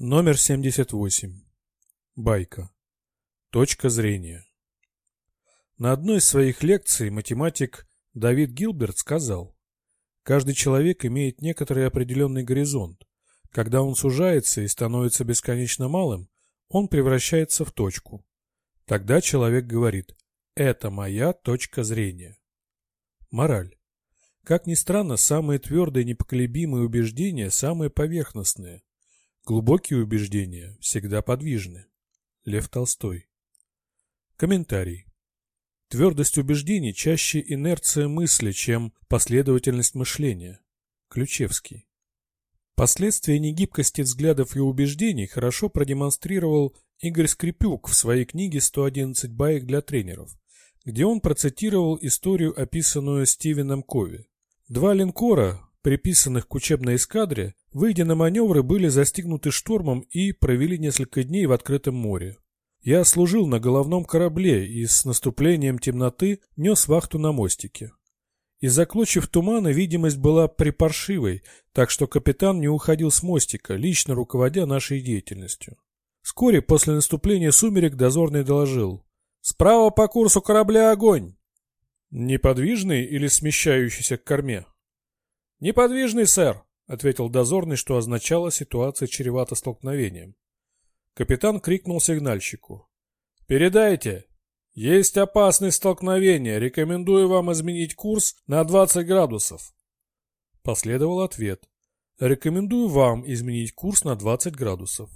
Номер 78. Байка. Точка зрения. На одной из своих лекций математик Давид Гилберт сказал, «Каждый человек имеет некоторый определенный горизонт. Когда он сужается и становится бесконечно малым, он превращается в точку. Тогда человек говорит, это моя точка зрения». Мораль. Как ни странно, самые твердые непоколебимые убеждения самые поверхностные – Глубокие убеждения всегда подвижны. Лев Толстой. Комментарий. Твердость убеждений чаще инерция мысли, чем последовательность мышления. Ключевский. Последствия негибкости взглядов и убеждений хорошо продемонстрировал Игорь Скрипюк в своей книге «111 баек для тренеров», где он процитировал историю, описанную Стивеном Кови. Два линкора, приписанных к учебной эскадре, выйдя на маневры, были застигнуты штормом и провели несколько дней в открытом море. Я служил на головном корабле и с наступлением темноты нес вахту на мостике. Из-за клочев тумана видимость была припаршивой, так что капитан не уходил с мостика, лично руководя нашей деятельностью. Вскоре после наступления сумерек дозорный доложил. «Справа по курсу корабля огонь!» «Неподвижный или смещающийся к корме?» «Неподвижный, сэр», — ответил дозорный, что означало ситуация чревата столкновением. Капитан крикнул сигнальщику. «Передайте! Есть опасность столкновения. Рекомендую вам изменить курс на 20 градусов». Последовал ответ. «Рекомендую вам изменить курс на 20 градусов».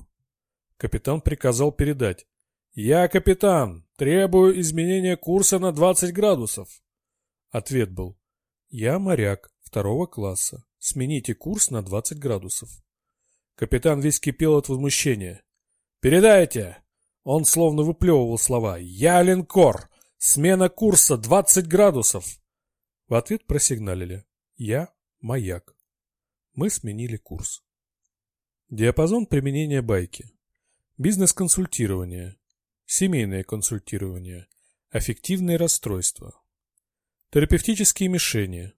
Капитан приказал передать. «Я капитан. Требую изменения курса на 20 градусов». Ответ был. «Я моряк второго класса. Смените курс на 20 градусов. Капитан весь кипел от возмущения. «Передайте!» Он словно выплевывал слова. «Я линкор! Смена курса 20 градусов!» В ответ просигналили. «Я маяк». Мы сменили курс. Диапазон применения байки. Бизнес-консультирование. Семейное консультирование. Аффективные расстройства. Терапевтические мишени.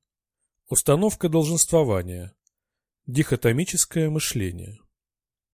Установка долженствования. Дихотомическое мышление.